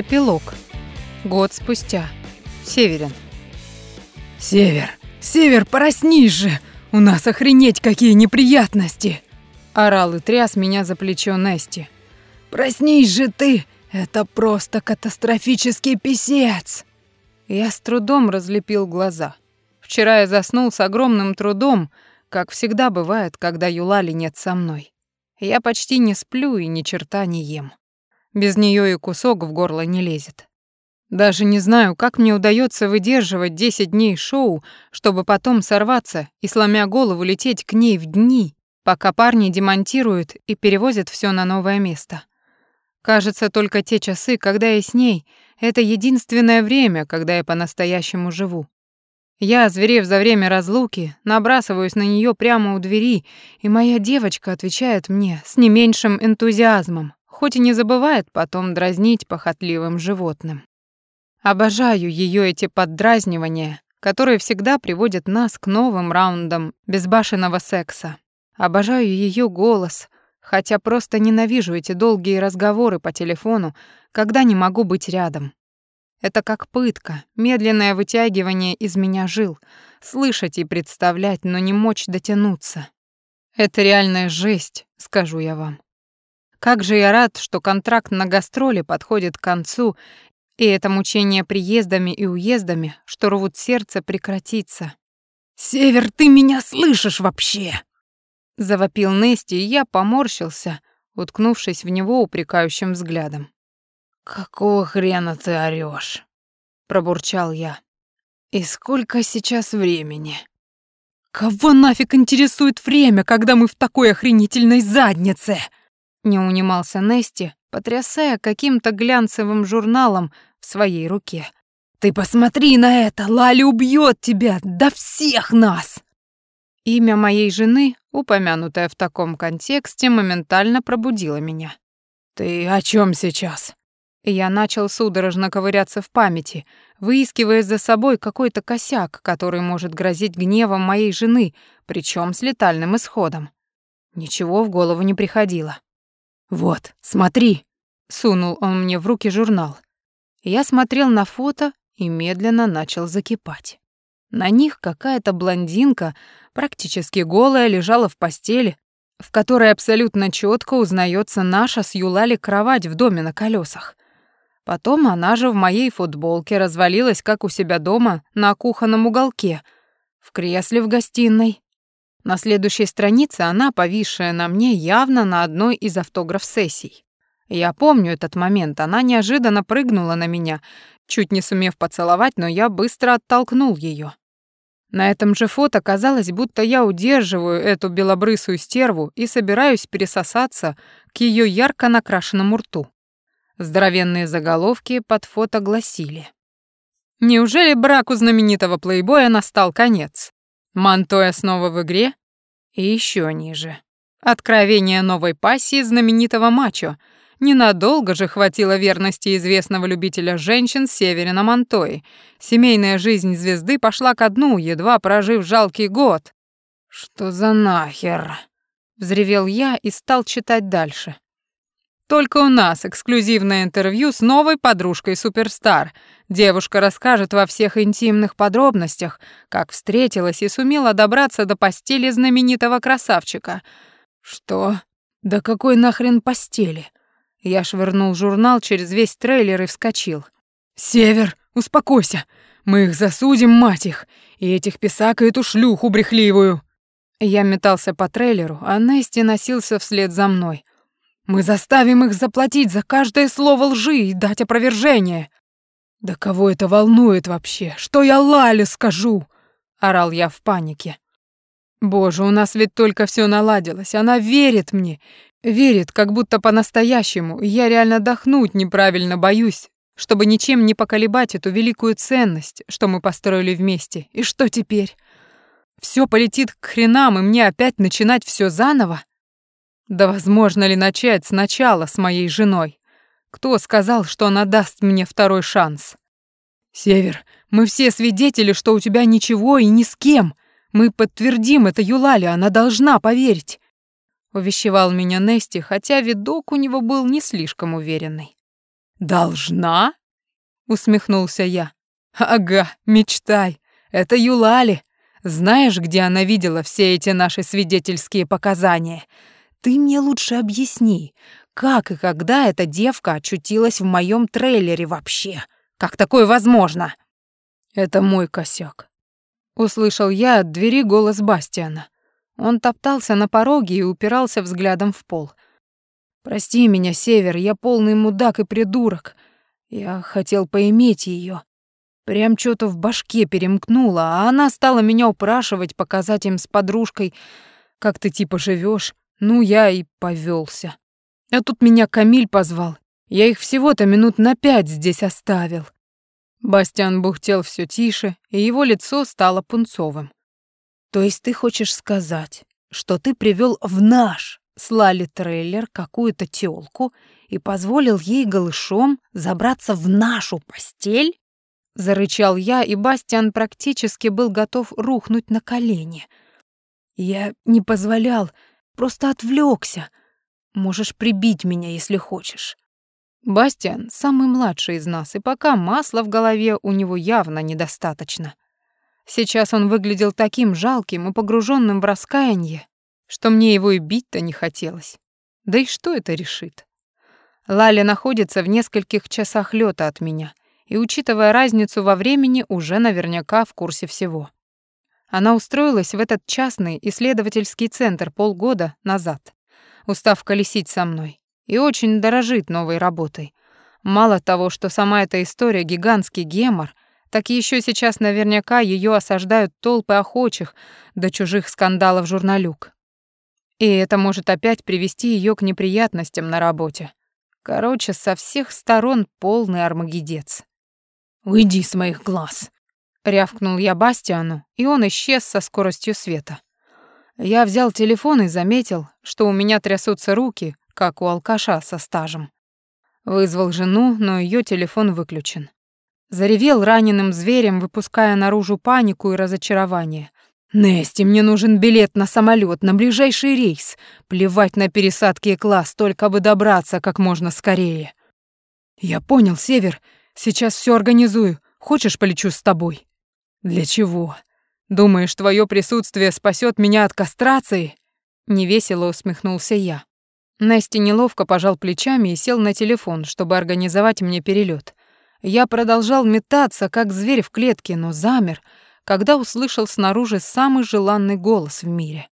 Эпилог. Год спустя. Северин. «Север, Север, проснись же! У нас охренеть какие неприятности!» Орал и тряс меня за плечо Нести. «Проснись же ты! Это просто катастрофический писец!» Я с трудом разлепил глаза. Вчера я заснул с огромным трудом, как всегда бывает, когда Юлали нет со мной. Я почти не сплю и ни черта не ем. Без нее и кусок в горло не лезет. Даже не знаю, как мне удается выдерживать 10 дней шоу, чтобы потом сорваться и, сломя голову, лететь к ней в дни, пока парни демонтируют и перевозят все на новое место. Кажется, только те часы, когда я с ней, это единственное время, когда я по-настоящему живу. Я, озверев за время разлуки, набрасываюсь на нее прямо у двери, и моя девочка отвечает мне с не меньшим энтузиазмом, хоть и не забывает потом дразнить похотливым животным. Обожаю ее эти поддразнивания, которые всегда приводят нас к новым раундам безбашенного секса. Обожаю ее голос, хотя просто ненавижу эти долгие разговоры по телефону, когда не могу быть рядом. Это как пытка, медленное вытягивание из меня жил, слышать и представлять, но не мочь дотянуться. Это реальная жесть, скажу я вам. Как же я рад, что контракт на гастроли подходит к концу, и это мучение приездами и уездами, что рвут сердце, прекратится. «Север, ты меня слышишь вообще?» Завопил Нести, и я поморщился, уткнувшись в него упрекающим взглядом. «Какого хрена ты орёшь?» Пробурчал я. «И сколько сейчас времени?» «Кого нафиг интересует время, когда мы в такой охренительной заднице?» Не унимался Нести, потрясая каким-то глянцевым журналом в своей руке. «Ты посмотри на это! Лали убьет тебя! Да всех нас!» Имя моей жены, упомянутое в таком контексте, моментально пробудило меня. «Ты о чем сейчас?» Я начал судорожно ковыряться в памяти, выискивая за собой какой-то косяк, который может грозить гневом моей жены, причем с летальным исходом. Ничего в голову не приходило. «Вот, смотри!» — сунул он мне в руки журнал. Я смотрел на фото и медленно начал закипать. На них какая-то блондинка, практически голая, лежала в постели, в которой абсолютно четко узнается наша с Юлали кровать в доме на колесах. Потом она же в моей футболке развалилась, как у себя дома, на кухонном уголке, в кресле в гостиной. На следующей странице она, повисшая на мне, явно на одной из автограф-сессий. Я помню этот момент, она неожиданно прыгнула на меня, чуть не сумев поцеловать, но я быстро оттолкнул ее. На этом же фото казалось, будто я удерживаю эту белобрысую стерву и собираюсь пересосаться к ее ярко накрашенному рту. Здоровенные заголовки под фото гласили. Неужели браку знаменитого плейбоя настал конец? Монтоя снова в игре? И еще ниже. Откровение новой пассии знаменитого мачо. Ненадолго же хватило верности известного любителя женщин Северина Монтои. Семейная жизнь звезды пошла ко дну, едва прожив жалкий год. «Что за нахер?» — взревел я и стал читать дальше. Только у нас эксклюзивное интервью с новой подружкой Суперстар. Девушка расскажет во всех интимных подробностях, как встретилась и сумела добраться до постели знаменитого красавчика. Что? Да какой нахрен постели? Я швырнул журнал через весь трейлер и вскочил. «Север, успокойся! Мы их засудим, мать их! И этих писак, и эту шлюху брехливую!» Я метался по трейлеру, а Нести носился вслед за мной. Мы заставим их заплатить за каждое слово лжи и дать опровержение. Да кого это волнует вообще? Что я Лале скажу? орал я в панике. Боже, у нас ведь только все наладилось. Она верит мне, верит, как будто по-настоящему. я реально дохнуть неправильно боюсь, чтобы ничем не поколебать эту великую ценность, что мы построили вместе. И что теперь? Все полетит к хренам, и мне опять начинать все заново? Да возможно ли начать сначала с моей женой? Кто сказал, что она даст мне второй шанс? Север, мы все свидетели, что у тебя ничего и ни с кем. Мы подтвердим это Юлале, она должна поверить. Увещевал меня Нести, хотя видок у него был не слишком уверенный. «Должна?» — усмехнулся я. «Ага, мечтай. Это Юлали. Знаешь, где она видела все эти наши свидетельские показания? Ты мне лучше объясни, как и когда эта девка очутилась в моем трейлере вообще? Как такое возможно?» «Это мой косяк», — услышал я от двери голос Бастиана. Он топтался на пороге и упирался взглядом в пол. «Прости меня, Север, я полный мудак и придурок. Я хотел поиметь ее. Прям что-то в башке перемкнуло, а она стала меня упрашивать, показать им с подружкой, как ты типа живешь. Ну, я и повелся. А тут меня Камиль позвал. Я их всего-то минут на пять здесь оставил. Бастиан бухтел все тише, и его лицо стало пунцовым. То есть ты хочешь сказать, что ты привел в наш слали трейлер какую-то тёлку и позволил ей голышом забраться в нашу постель? Зарычал я, и Бастиан практически был готов рухнуть на колени. Я не позволял, просто отвлекся. Можешь прибить меня, если хочешь. Бастиан самый младший из нас, и пока масла в голове у него явно недостаточно. Сейчас он выглядел таким жалким и погруженным в раскаяние, что мне его и бить-то не хотелось. Да и что это решит? Лаля находится в нескольких часах лёта от меня, и, учитывая разницу во времени, уже наверняка в курсе всего. Она устроилась в этот частный исследовательский центр полгода назад, устав колесить со мной, и очень дорожит новой работой. Мало того, что сама эта история гигантский гемор, так еще сейчас наверняка ее осаждают толпы охочих до чужих скандалов журналюк. И это может опять привести ее к неприятностям на работе. Короче, со всех сторон полный армагедец. «Уйди с моих глаз!» — рявкнул я Бастиану, и он исчез со скоростью света. Я взял телефон и заметил, что у меня трясутся руки, как у алкаша со стажем. Вызвал жену, но ее телефон выключен. Заревел раненым зверем, выпуская наружу панику и разочарование. «Нести, мне нужен билет на самолет, на ближайший рейс. Плевать на пересадки и класс, только бы добраться как можно скорее». «Я понял, Север. Сейчас все организую. Хочешь, полечу с тобой?» «Для чего? Думаешь, твое присутствие спасет меня от кастрации?» Невесело усмехнулся я. Настя неловко пожал плечами и сел на телефон, чтобы организовать мне перелет. Я продолжал метаться, как зверь в клетке, но замер, когда услышал снаружи самый желанный голос в мире.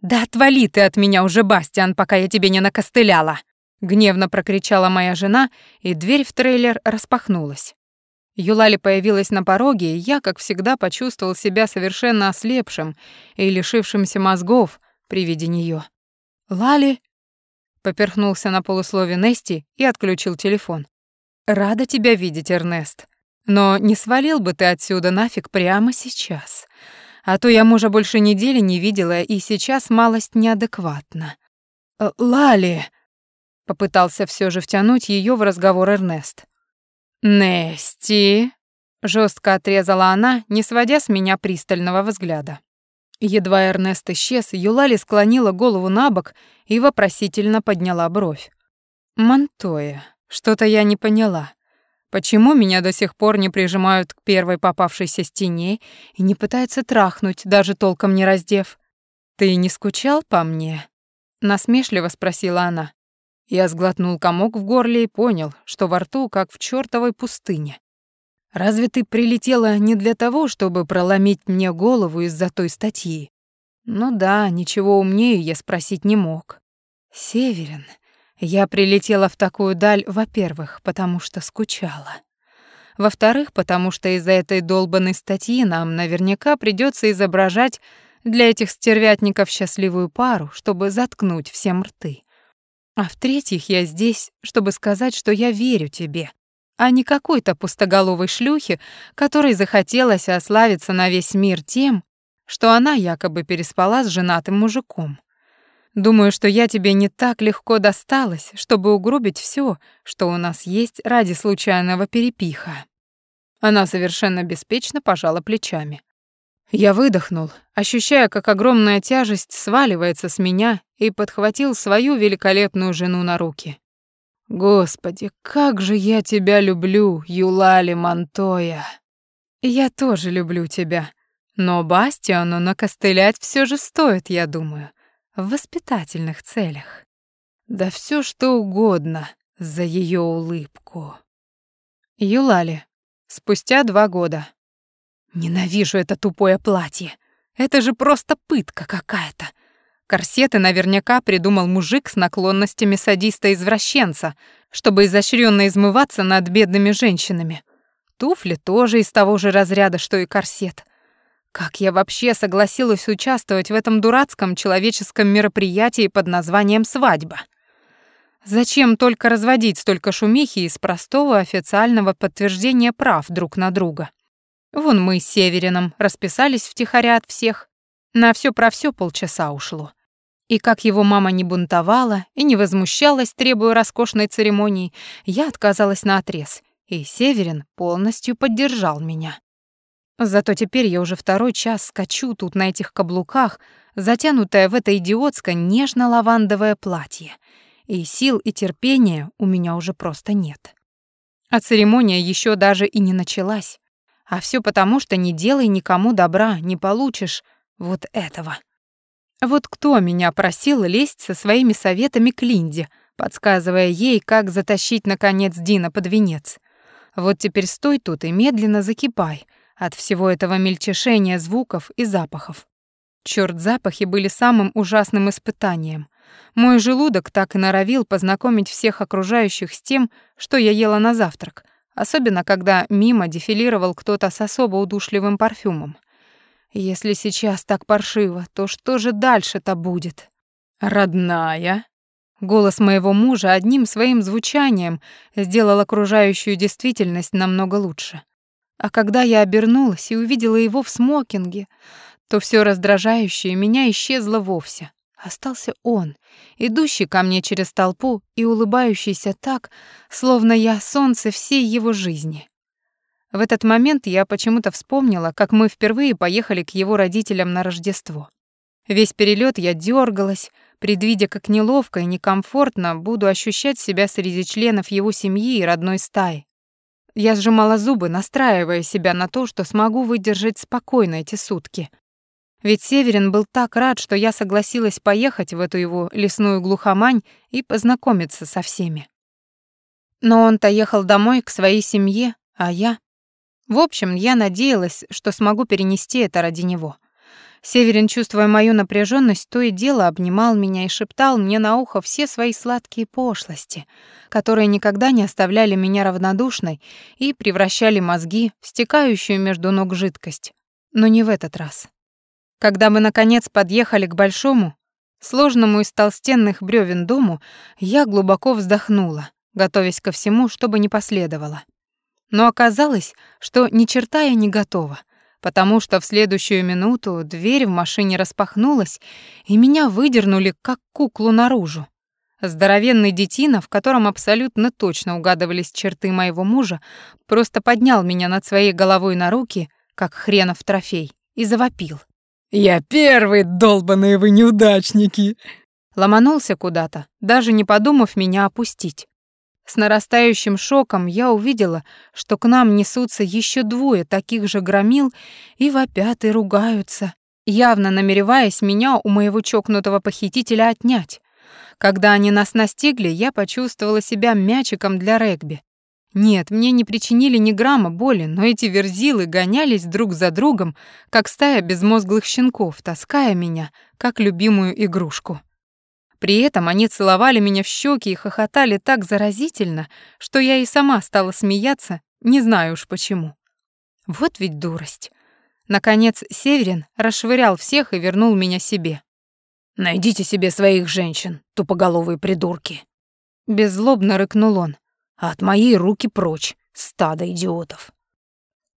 «Да отвали ты от меня уже, Бастиан, пока я тебе не накостыляла!» Гневно прокричала моя жена, и дверь в трейлер распахнулась. Юлали появилась на пороге, и я, как всегда, почувствовал себя совершенно ослепшим и лишившимся мозгов при виде нее. «Лали?» — поперхнулся на полуслове Нести и отключил телефон. «Рада тебя видеть, Эрнест. Но не свалил бы ты отсюда нафиг прямо сейчас. А то я мужа больше недели не видела, и сейчас малость неадекватна». «Э, «Лали!» — попытался все же втянуть ее в разговор Эрнест. «Нести!» — жестко отрезала она, не сводя с меня пристального взгляда. Едва Эрнест исчез, Юлали склонила голову на бок и вопросительно подняла бровь. «Монтоя, что-то я не поняла. Почему меня до сих пор не прижимают к первой попавшейся стене и не пытаются трахнуть, даже толком не раздев? Ты не скучал по мне?» Насмешливо спросила она. Я сглотнул комок в горле и понял, что во рту как в чёртовой пустыне. «Разве ты прилетела не для того, чтобы проломить мне голову из-за той статьи?» «Ну да, ничего умнее я спросить не мог». «Северин, я прилетела в такую даль, во-первых, потому что скучала. Во-вторых, потому что из-за этой долбанной статьи нам наверняка придется изображать для этих стервятников счастливую пару, чтобы заткнуть всем рты. А в-третьих, я здесь, чтобы сказать, что я верю тебе, а не какой-то пустоголовой шлюхе, которой захотелось ославиться на весь мир тем, что она якобы переспала с женатым мужиком. Думаю, что я тебе не так легко досталась, чтобы угробить все, что у нас есть ради случайного перепиха». Она совершенно беспечно пожала плечами. Я выдохнул, ощущая, как огромная тяжесть сваливается с меня и подхватил свою великолепную жену на руки. Господи, как же я тебя люблю, Юлали Монтоя. Я тоже люблю тебя. Но Бастиану накостылять все же стоит, я думаю, в воспитательных целях. Да все что угодно за ее улыбку. Юлали. Спустя два года. Ненавижу это тупое платье. Это же просто пытка какая-то. Корсеты наверняка придумал мужик с наклонностями садиста-извращенца, чтобы изощренно измываться над бедными женщинами. Туфли тоже из того же разряда, что и корсет. Как я вообще согласилась участвовать в этом дурацком человеческом мероприятии под названием «свадьба»? Зачем только разводить столько шумихи из простого официального подтверждения прав друг на друга? Вон мы с Северином расписались втихаря от всех. На все про все полчаса ушло. И как его мама не бунтовала и не возмущалась, требуя роскошной церемонии, я отказалась на отрез, и Северин полностью поддержал меня. Зато теперь я уже второй час скачу тут на этих каблуках, затянутая в это идиотское нежно-лавандовое платье, и сил и терпения у меня уже просто нет. А церемония еще даже и не началась. А все потому, что не делай никому добра, не получишь вот этого. Вот кто меня просил лезть со своими советами к Линде, подсказывая ей, как затащить, наконец, Дина под венец? Вот теперь стой тут и медленно закипай от всего этого мельчешения звуков и запахов. Чёрт, запахи были самым ужасным испытанием. Мой желудок так и норовил познакомить всех окружающих с тем, что я ела на завтрак, особенно когда мимо дефилировал кто-то с особо удушливым парфюмом. Если сейчас так паршиво, то что же дальше-то будет? Родная. Голос моего мужа одним своим звучанием сделал окружающую действительность намного лучше. А когда я обернулась и увидела его в смокинге, то все раздражающее меня исчезло вовсе. Остался он, идущий ко мне через толпу и улыбающийся так, словно я солнце всей его жизни. В этот момент я почему-то вспомнила, как мы впервые поехали к его родителям на Рождество. Весь перелет я дергалась, предвидя, как неловко и некомфортно буду ощущать себя среди членов его семьи и родной стаи. Я сжимала зубы, настраивая себя на то, что смогу выдержать спокойно эти сутки. Ведь Северин был так рад, что я согласилась поехать в эту его лесную глухомань и познакомиться со всеми. Но он-то ехал домой к своей семье, а я... В общем, я надеялась, что смогу перенести это ради него. Северин, чувствуя мою напряженность, то и дело обнимал меня и шептал мне на ухо все свои сладкие пошлости, которые никогда не оставляли меня равнодушной и превращали мозги в стекающую между ног жидкость. Но не в этот раз. Когда мы, наконец, подъехали к большому, сложному из толстенных бревен дому, я глубоко вздохнула, готовясь ко всему, чтобы не последовало. Но оказалось, что ни черта я не готова, потому что в следующую минуту дверь в машине распахнулась, и меня выдернули, как куклу, наружу. Здоровенный детина, в котором абсолютно точно угадывались черты моего мужа, просто поднял меня над своей головой на руки, как хренов трофей, и завопил. «Я первый, долбаные вы неудачники!» Ломанулся куда-то, даже не подумав меня опустить. С нарастающим шоком я увидела, что к нам несутся еще двое таких же громил и вопят и ругаются, явно намереваясь меня у моего чокнутого похитителя отнять. Когда они нас настигли, я почувствовала себя мячиком для регби. Нет, мне не причинили ни грамма боли, но эти верзилы гонялись друг за другом, как стая безмозглых щенков, таская меня, как любимую игрушку. При этом они целовали меня в щеки и хохотали так заразительно, что я и сама стала смеяться, не знаю уж почему. Вот ведь дурость. Наконец Северин расшвырял всех и вернул меня себе. «Найдите себе своих женщин, тупоголовые придурки!» Беззлобно рыкнул он. «А от моей руки прочь, стадо идиотов!»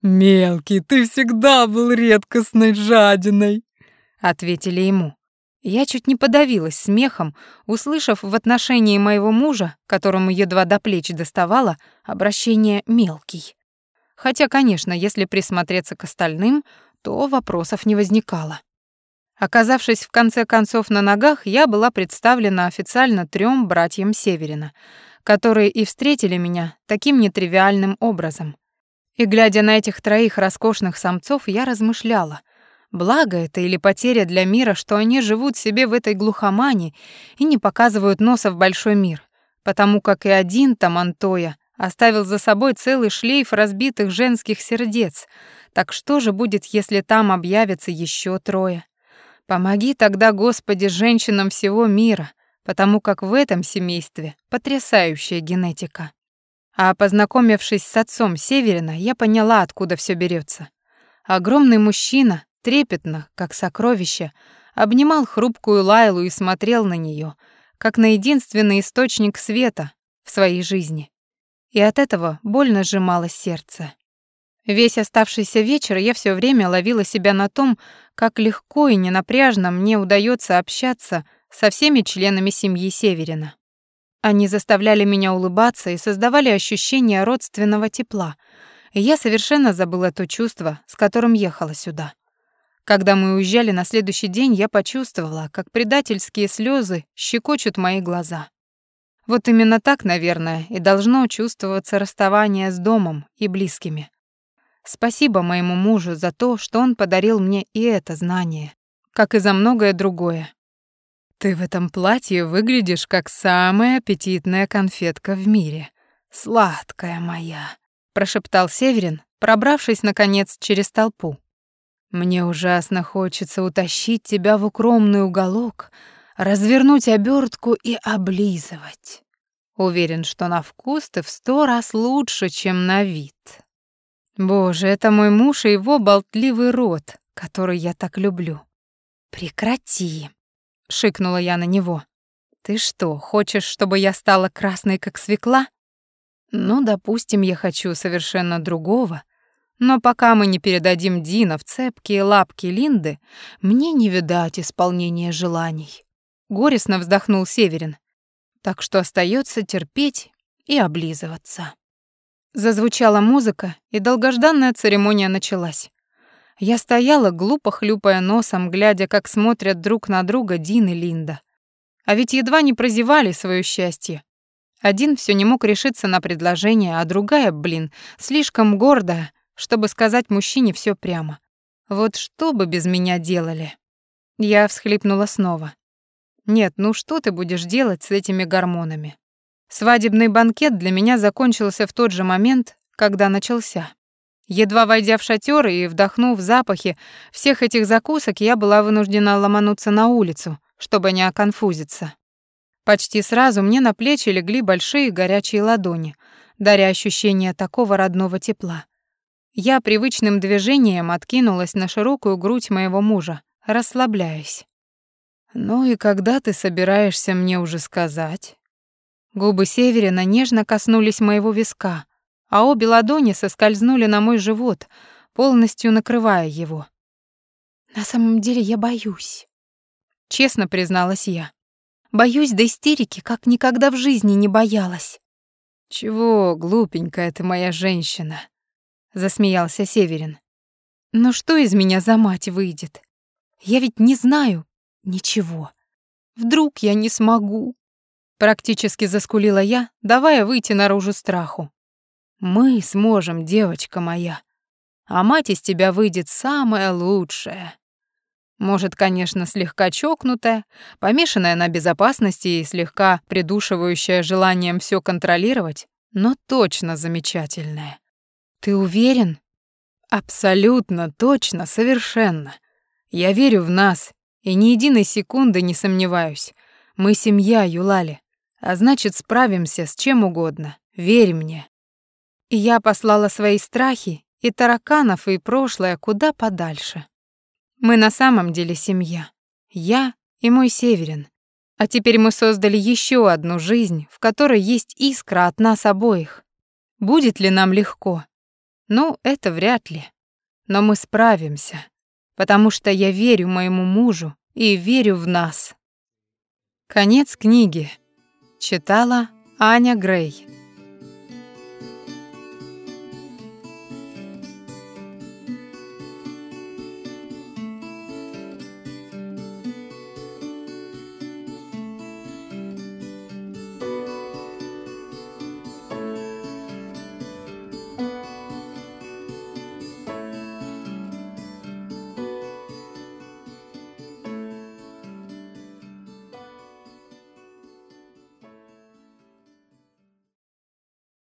«Мелкий, ты всегда был редкостной жадиной!» Ответили ему. Я чуть не подавилась смехом, услышав в отношении моего мужа, которому едва до плеч доставало, обращение «мелкий». Хотя, конечно, если присмотреться к остальным, то вопросов не возникало. Оказавшись в конце концов на ногах, я была представлена официально трем братьям Северина, которые и встретили меня таким нетривиальным образом. И глядя на этих троих роскошных самцов, я размышляла, благо это или потеря для мира, что они живут себе в этой глухомане и не показывают носа в большой мир, потому как и один там Антоя оставил за собой целый шлейф разбитых женских сердец. Так что же будет, если там объявится еще трое? Помоги тогда, Господи, женщинам всего мира, потому как в этом семействе потрясающая генетика. А познакомившись с отцом Северина, я поняла, откуда все берется. Огромный мужчина, трепетно, как сокровище, обнимал хрупкую Лайлу и смотрел на нее, как на единственный источник света в своей жизни. И от этого больно сжималось сердце. Весь оставшийся вечер я все время ловила себя на том, как легко и ненапряжно мне удается общаться со всеми членами семьи Северина. Они заставляли меня улыбаться и создавали ощущение родственного тепла, и я совершенно забыла то чувство, с которым ехала сюда. Когда мы уезжали на следующий день, я почувствовала, как предательские слезы щекочут мои глаза. Вот именно так, наверное, и должно чувствоваться расставание с домом и близкими. Спасибо моему мужу за то, что он подарил мне и это знание, как и за многое другое. Ты в этом платье выглядишь как самая аппетитная конфетка в мире. Сладкая моя, прошептал Северин, пробравшись наконец через толпу. Мне ужасно хочется утащить тебя в укромный уголок, развернуть обертку и облизывать. Уверен, что на вкус ты в сто раз лучше, чем на вид. Боже, это мой муж и его болтливый рот, который я так люблю. Прекрати, шикнула я на него. Ты что, хочешь, чтобы я стала красной как свекла? Ну, допустим, я хочу совершенно другого. Но пока мы не передадим Дина в цепкие лапки Линды, мне не видать исполнения желаний. Горестно вздохнул Северин. Так что остается терпеть и облизываться. Зазвучала музыка, и долгожданная церемония началась. Я стояла, глупо хлюпая носом, глядя, как смотрят друг на друга Дин и Линда. А ведь едва не прозевали свое счастье. Один все не мог решиться на предложение, а другая, блин, слишком гордая, чтобы сказать мужчине все прямо. Вот что бы без меня делали? Я всхлипнула снова. Нет, ну что ты будешь делать с этими гормонами? Свадебный банкет для меня закончился в тот же момент, когда начался. Едва войдя в шатер и вдохнув запахи всех этих закусок, я была вынуждена ломануться на улицу, чтобы не оконфузиться. Почти сразу мне на плечи легли большие горячие ладони, даря ощущение такого родного тепла. Я привычным движением откинулась на широкую грудь моего мужа, расслабляясь. «Ну и когда ты собираешься мне уже сказать?» Губы Северина нежно коснулись моего виска, а обе ладони соскользнули на мой живот, полностью накрывая его. «На самом деле я боюсь», — честно призналась я. «Боюсь до истерики, как никогда в жизни не боялась». «Чего, глупенькая ты моя женщина?» — засмеялся Северин. «Но что из меня за мать выйдет? Я ведь не знаю ничего. Вдруг я не смогу?» Практически заскулила я, давая выйти наружу страху. «Мы сможем, девочка моя. А мать из тебя выйдет самая лучшая. Может, конечно, слегка чокнутая, помешанная на безопасности и слегка придушивающая желанием все контролировать, но точно замечательная. Ты уверен? Абсолютно точно, совершенно. Я верю в нас и ни единой секунды не сомневаюсь. Мы семья, Юлали а значит, справимся с чем угодно. Верь мне. И я послала свои страхи и тараканов, и прошлое куда подальше. Мы на самом деле семья. Я и мой Северин. А теперь мы создали еще одну жизнь, в которой есть искра от нас обоих. Будет ли нам легко? Ну, это вряд ли. Но мы справимся, потому что я верю моему мужу и верю в нас. Конец книги. Читала Аня Грей.